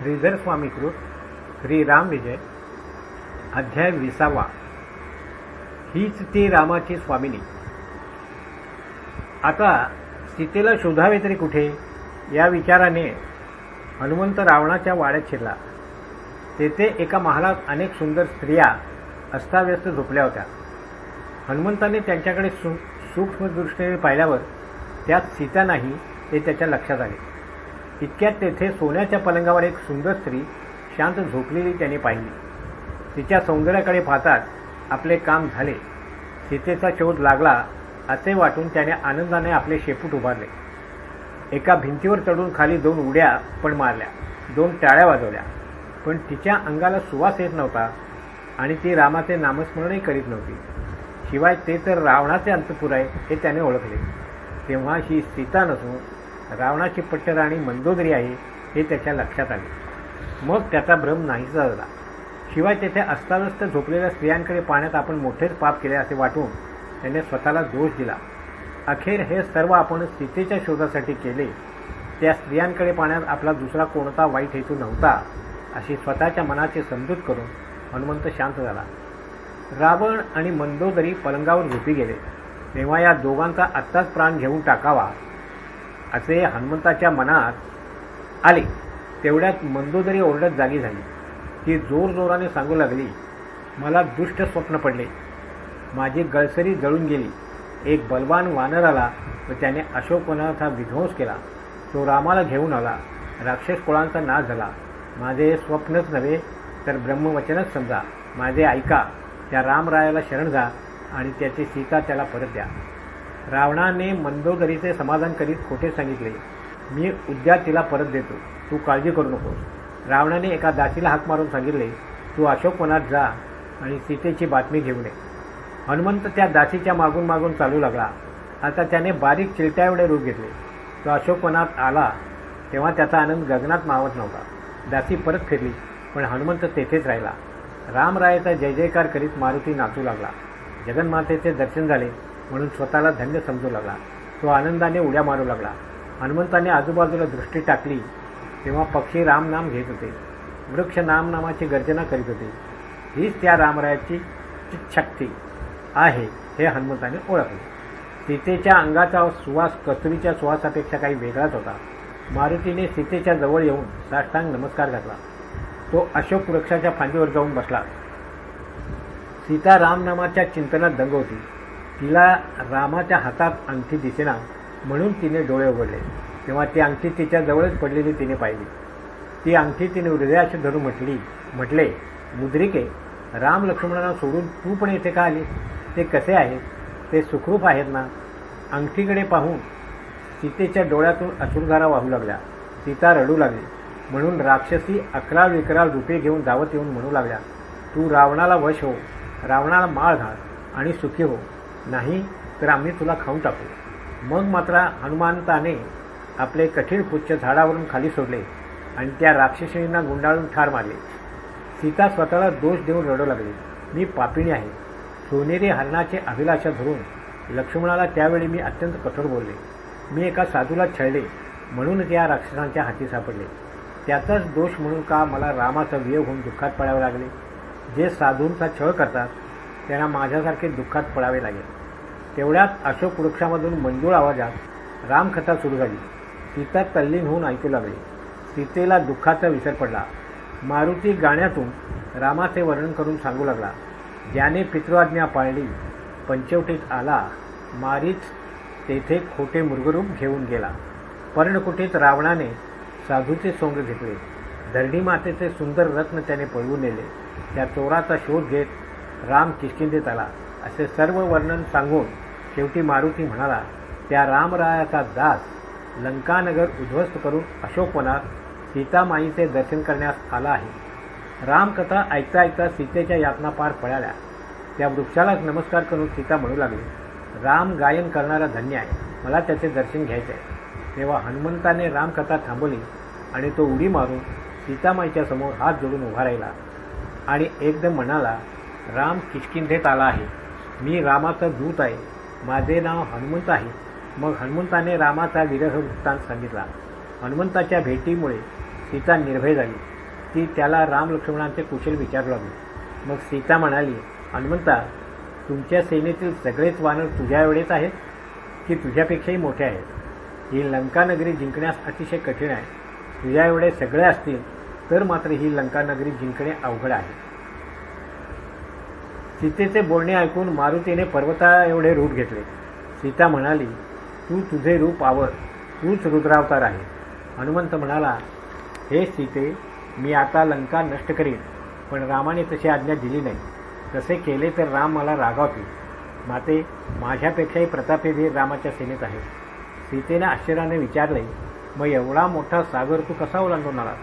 श्रीधर स्वामीकृत श्री राम विजय अध्याय विसावा. हीच ती रामाची स्वामिनी. आता सीतेला शोधावे तरी कुठे? या विचाराने हनुमंत रावणाच्या वाड्यात शिरला. तेथे एका महालात अनेक सुंदर स्त्रिया अस्ताव्यस्त झोपल्या होत्या. हनुमंताने त्यांच्याकडे सु सूक्ष्मदृष्टीने पाहिल्यावर त्यात सीता नाही हे त्याच्या लक्षात आले. इतक्यात तेथे सोन्याच्या पलंगावर एक सुंदर स्त्री शांत झोपलेली त्याने पाहिली. तिच्या सौंदर्याकडे पाहताच आपले काम झाले. सीतेचा शोध लागला असे वाटून त्याने आनंदाने आपले शेपूट उभारले. एका भिंतीवर चढून खाली दोन उड्या पण मारल्या. दोन टाळ्या वाजवल्या. पण तिच्या अंगाला सुवास येत नव्हता आणि ती रामाचे नामस्मरणही करीत नव्हती. शिवाय ते तर रावणाचे अंतपुर आहे हे त्याने ओळखले. तेव्हा ही सीता नसून रावणाची पट्टराणी मंदोदरी आहे हे त्याच्या लक्षात आले. मग त्याचा भ्रम नाहीसा झाला. शिवाय तेथे अस्ताव्यस्त झोपलेल्या स्त्रियांकडे पाहण्यात आपण मोठेच पाप केले असे वाटून त्याने स्वतःला दोष दिला. अखेर हे सर्व आपण सीतेच्या शोधासाठी केले. त्या स्त्रियांकडे पाहण्यात आपला दुसरा कोणता वाईट हेतू नव्हता अशी स्वतःच्या मनाची समजूत करून हनुमंत शांत झाला. रावण आणि मंदोदरी पलंगावर झोपी गेले. तेव्हा या दोघांचा आत्ताच प्राण घेऊन टाकावा असे हनुमंताच्या मनात आले. तेवढ्यात मंदोदरी ओरडत जागी झाली ती जोरजोराने सांगू लागली मला दुष्ट स्वप्न पडले. माझी गळसरी जळून गेली. एक बलवान वानर आला व त्याने अशोकवनाचा विध्वंस केला. तो रामाला घेऊन आला. राक्षस कुळांचा नाश झाला. माझे स्वप्नच नव्हे तर ब्रह्मवचनच समजा. माझे ऐका त्या रामरायाला शरण जा आणि त्याची सीता त्याला परत द्या. रावणाने मंदोदरीचे समाधान करीत खोटे सांगितले. मी उद्या तिला परत देतो. तू काळजी करू नकोस. रावणाने एका दासीला हाक मारून सांगितले तू अशोकवनात जा आणि सीतेची बातमी घेऊन ये हनुमंत त्या दासीच्या मागून मागून चालू लागला. आता त्याने बारीक चिलट्या एवढे रूप घेतले. तो अशोकवनात आला तेव्हा त्याचा आनंद गगनात मावत नव्हता. दासी परत फिरली पण हनुमंत तेथेच राहिला. रामरायाचा जय जयकार करीत मारुती नाचू लागला. जगन्मातेचे दर्शन झाले. म्हणून स्वतःला धन्य समजू लागला. तो आनंदाने उड्या मारू लागला. हनुमंताने आजूबाजूला दृष्टी टाकली तेव्हा पक्षी रामनाम घेत होते. वृक्ष रामनामाची गर्जना करीत होते. हीच त्या रामरायाची शक्ती आहे हे हनुमंताने ओळखले. सीतेच्या अंगाचा सुवास कस्तुरीच्या सुवासापेक्षा काही वेगळाच होता. मारुतीने सीतेच्या जवळ येऊन साष्टांग नमस्कार घातला. तो अशोक वृक्षाच्या फांदीवर जाऊन बसला. सीता रामनामाच्या चिंतनात दंग होती. तिला रामाच्या हातात अंगठी दिसेना म्हणून तिने डोळे उघडले. तेव्हा ती अंगठी तिच्या जवळच पडलेली तिने पाहिली. ती अंगठी तिने हृदयाशी धरून म्हटली म्हटले मुद्रिके राम लक्ष्मणांना सोडून तू पण येथे का आली ते कसे आहेत? ते सुखरूप आहेत ना? अंगठीकडे पाहून सीतेच्या डोळ्यातून अश्रुधारा वाहू लागल्या. सीता रडू लागली. म्हणून राक्षसी अकराळ विकराळ रुपये घेऊन धावत येऊन म्हणू लागल्या तू रावणाला वश हो रावणाला माळ घाल आणि सुखी हो. नाही तर आम्ही तुला खाऊन टाकू. मग मात्र हनुमंताने आपले कठीण पुच्छ झाडावरून खाली सोडले आणि त्या राक्षसींना गुंडाळून ठार मारले. सीता स्वतःला दोष देऊन रडू लागली. मी पापिणी आहे. सोनेरी हरणाचे अभिलाषा धरून लक्ष्मणाला त्यावेळी मी अत्यंत कठोर बोलले. मी एका साधूला छळले म्हणून त्या राक्षसांच्या हाती सापडले. त्याचाच दोष म्हणून का मला रामाचा वियोग होऊन दुःखात पडावे लागले? जे साधूंचा छळ करतात त्यांना माझ्यासारखे दुःखात पडावे लागेल. तेवढ्यात अशोक वृक्षामधून मंजूळ आवाजात रामकथा सुरू झाली. सीता तल्लीन होऊन ऐकू लागली. सीतेला दुःखाचा विसर पडला. मारुती गाण्यातून रामाचे वर्णन करून सांगू लागला ज्याने पितृआज्ञा पाळली पंचवटीत आला मारीच तेथे खोटे मृगरूप घेऊन गेला. पर्णकुटीत रावणाने साधूचे सोंग घेतले. धरणी मातेचे सुंदर रत्न त्याने पळवून नेले. त्या चोराचा शोध घेत राम किष्किंदेत आला असे सर्व वर्णन सांगून शेवटी मारुती म्हणाला त्या रामरायाचा दास लंकानगर उद्ध्वस्त करून अशोकवनात सीतामाईचे दर्शन करण्यास आला आहे. रामकथा ऐकता ऐकता सीतेच्या यातना पार पळाल्या. त्या वृक्षालाच नमस्कार करून सीता म्हणू लागली राम गायन करणारा धन्य आहे मला त्याचे दर्शन घ्यायचे आहे. तेव्हा हनुमंताने रामकथा थांबवली आणि तो उडी मारून सीतामाईच्या समोर हात जोडून उभा राहिला आणि एकदम म्हणाला राम किचकिंधेत आला आहे. मी रामाचा दूत आहे. माझे नाव हनुमंत आहे. मग हनुमंताने रामाचा विरह वृत्तांत सांगितला. हनुमंताच्या भेटीमुळे सीता निर्भय झाली. ती त्याला राम लक्ष्मणांचे कुशल विचारू लागली मग सीता म्हणाली हनुमंता तुमच्या सेनेतील सगळेच वानर तुझ्या एवढेच आहेत की तुझ्यापेक्षाही मोठे आहेत? ही लंकानगरी जिंकण्यास अतिशय कठीण आहे. तुझ्या एवढे सगळे असतील तर मात्र ही लंकानगरी जिंकणे अवघड आहे. सीतेचे बोलणे ऐकून मारुतीने पर्वता एवढे रूप घेतले. सीता म्हणाली तू तुझे रूप आवर. तूच रुद्रावतार आहे. हनुमंत म्हणाला हे सीते मी आता लंका नष्ट करीन पण रामाने तशी आज्ञा दिली नाही. तसे केले तर राम मला रागावतील. माते माझ्यापेक्षाही प्रतापवीर रामाच्या सेनेत आहे. सीतेने आश्चर्याने विचारले मग एवढा मोठा सागर तू कसा ओलांडून आला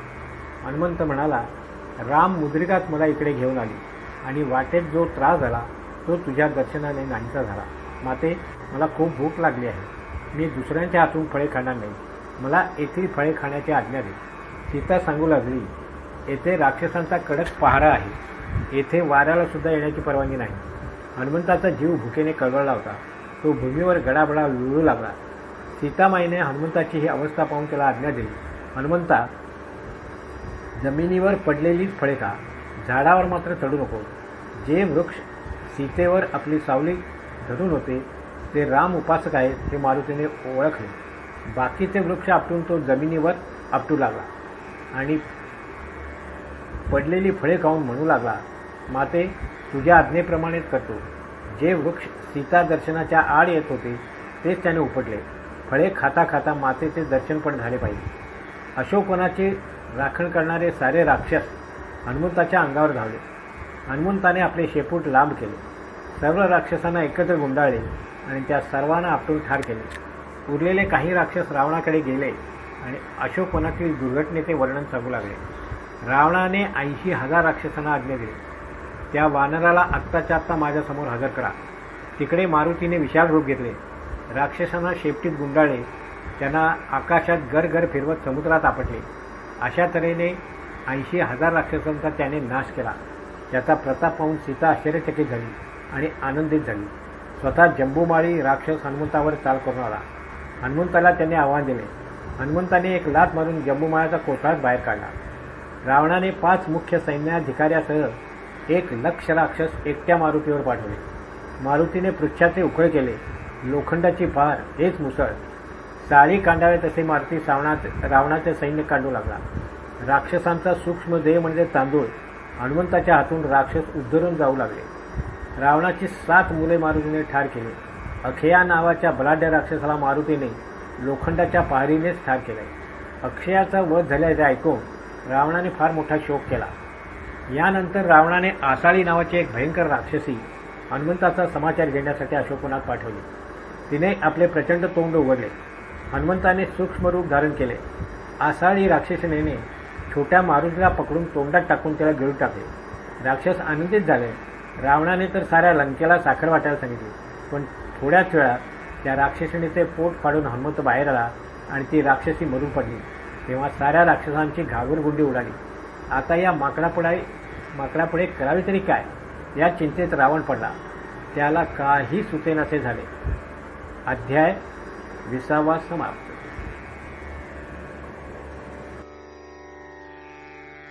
हनुमंत म्हणाला राम मुद्रिकात मला इकडे घेऊन आली. आणि वाटेत जो त्रास झाला तो तुझ्या दर्शनाने नाहीसा झाला. माते मला खूप भूक लागली आहे. मी दुसऱ्यांच्या हातून फळे खाणार नाही. मला येथील फळे खाण्याची आज्ञा दे. सीता सांगू लागली येथे राक्षसांचा कडक पहारा आहे. येथे वाऱ्याला सुद्धा येण्याची परवानगी नाही. हनुमंताचा जीव भुकेने कळवळला होता. तो भूमीवर गडाबडा लुळू लागला. सीतामाईने हनुमंताची ही अवस्था पाहून त्याला आज्ञा दिली हनुमंता जमिनीवर पडलेलीच फळे खा. झाडावर मात्र चढू नको. जे वृक्ष सीतेवर आपली सावली धरून होते ते राम उपासक आहेत हे मारुतीने ओळखले. बाकीचे वृक्ष आपटून तो जमिनीवर आपटू लागला. आणि पडलेली फळे खाऊन म्हणू लागला माते तुझ्या आज्ञेप्रमाणेच करतो. जे वृक्ष सीता दर्शनाच्या आड येत होते तेच त्याने उपटले. फळे खाता खाता मातेचे दर्शन पण झाले पाहिजे. अशोकवनाचे राखण करणारे सारे राक्षस हनुमंताच्या अंगावर धावले. हनुमंताने आपले शेपूट लांब केले. सर्व राक्षसांना एकत्र गुंडाळले आणि त्या सर्वांना आपटून ठार केले. उरलेले काही राक्षस रावणाकडे गेले आणि अशोकवनातील दुर्घटनेचे वर्णन सांगू लागले. रावणाने ऐंशी हजार राक्षसांना आज्ञा दिली. त्या वानराला आत्ताच्या आत्ता माझ्यासमोर हजर करा. तिकडे मारुतीने विशाल रूप घेतले. राक्षसांना शेपटीत गुंडाळले. त्यांना आकाशात गरगर फिरवत समुद्रात आपटले. अशा तऱ्हेने ऐंशी हजार राक्षसांचा त्याने नाश केला. त्याचा प्रताप पाहून सीता आश्चर्यचकित झाली आणि आनंदित झाली. स्वतः जंबूमाळी राक्षस हनुमंतावर चाल करून आला. हनुमंताला त्याने आव्हान दिले. हनुमंताने एक लात मारून जंबूमाळाचा कोठात बाहेर काढला. रावणाने पाच मुख्य सैन्याधिकाऱ्यासह एक लक्ष राक्षस एकट्या मारुतीवर पाठवले. मारुतीने पृच्छाचे उखळ केले. लोखंडाची फार हेच मुसळ. साळी कांडावे तसे मारुती सावणात रावणाचे सैन्य काढू लागला. राक्षसांचा सूक्ष्म देह म्हणजे तांदूळ. हनुमंताच्या हातून राक्षस उद्धरून जाऊ लागले. रावणाची सात मुले मारुतीने ठार केली. अक्षया नावाच्या बलाढ्य राक्षसाला मारुतीने लोखंडाच्या पहारीनेच ठार केले. अक्षयाचा वध झाल्याचे ऐकून रावणाने फार मोठा शोक केला. यानंतर रावणाने आसाळी नावाची एक भयंकर राक्षसी हनुमंताचा समाचार घेण्यासाठी अशोकवनात पाठवली. तिने आपले प्रचंड तोंड उघडले. हनुमंताने सूक्ष्म रूप धारण केले. आसाळी राक्षसनेने छोट्या मारुतीला पकडून तोंडात टाकून त्याला गिळू टाकले. राक्षस आनंदित झाले. रावणाने तर साऱ्या लंकेला साखर वाटायला सांगितली. पण थोड्याच वेळात त्या राक्षसीने ते पोट फाडून हनुमंत बाहेर आला आणि ती राक्षसी मरून पडली. तेव्हा साऱ्या राक्षसांची घागरगुंडी उडाली. आता या माकडापुढे माकडापुढे करावे तरी काय? या चिंतेत रावण पडला. त्याला काही सुचेनासे झाले. अध्याय विसावा समाप्त.